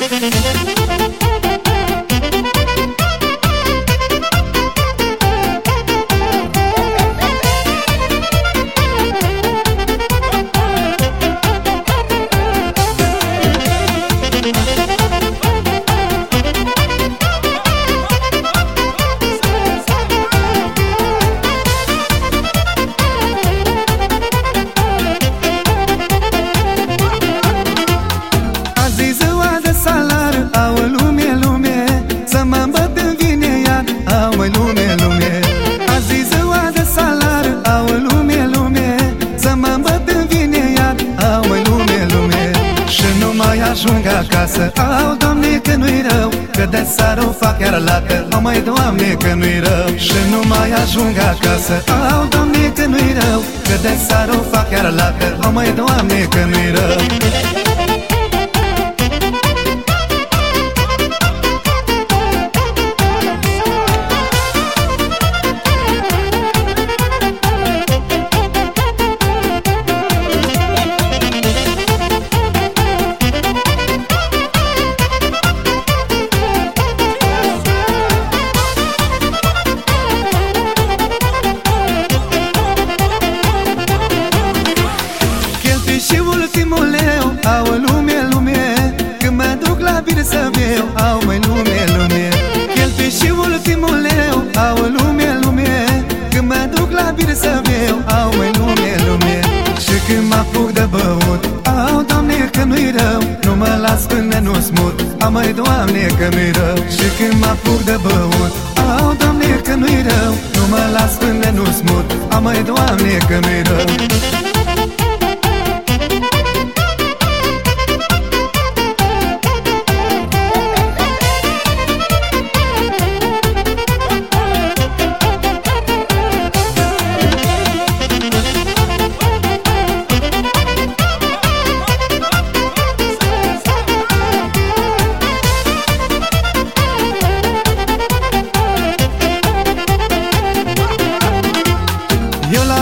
Müzik ajung acasă. Au, Doamne, că nu-i rău Că de sară o fac iar lată. Au, mai Doamne, că nu-i rău Și nu mai ajung acasă. Au, Doamne, că nu-i rău Că de sară o fac iar lată. Au, mai Doamne, că nu-i rău să beau Au mai lume, lume. Cheltui și ultimul leu Au lume, lume. Când mă duc la bir să beau Au mai lume, lume. Și când mă apuc de băut Au, Doamne, că nu-i rău. Nu mă las până nu smut Au mai, Doamne, că nu-i rău. Și când mă apuc de băut Au, Doamne, că nu-i rău. Nu mă las până nu smut Au mai, Doamne, că nu-i rău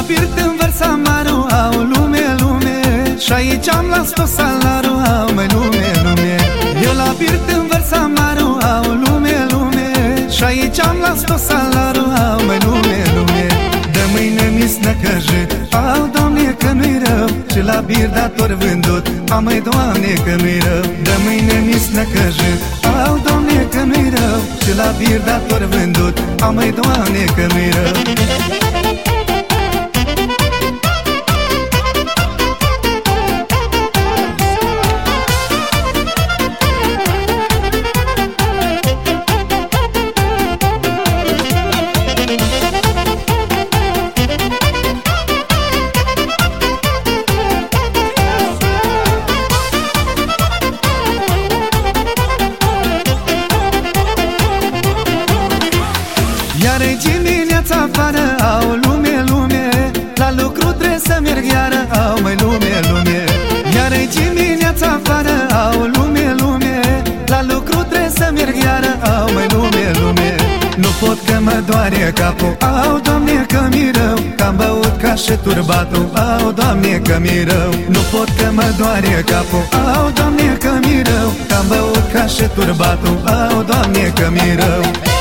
birt în versa maru Au lume, lume. Și aici am las tot salarul Au mai lume, lume. Eu la birt în versa maru Au lume, lume. Și aici am las tot salarul Au mai lume, lume. De mâine mi-s năcăjit Au, Doamne, că nu-i rău. Și la bir dator vândut. Au mai, Doamne, că nu-i rău. De mâine mi-s năcăjit Au, Doamne, că nu-i rău. Și la bir dator vândut. Au mai, Doamne, că nu-i rău dimineața afară, au lume, lume. La lucru trebuie să merg iară, au mai lume, lume. Iar e dimineața afară, au lume, lume. La lucru trebuie să merg iară, au mai lume, lume. Nu pot că mă doare capul, au Doamne că mi rău. Că-am băut ca și turbatul, au Doamne că mi rău. Nu pot că mă doare capul, au Doamne că mi rău. Că-am băut ca și turbatul, au Doamne că mi rău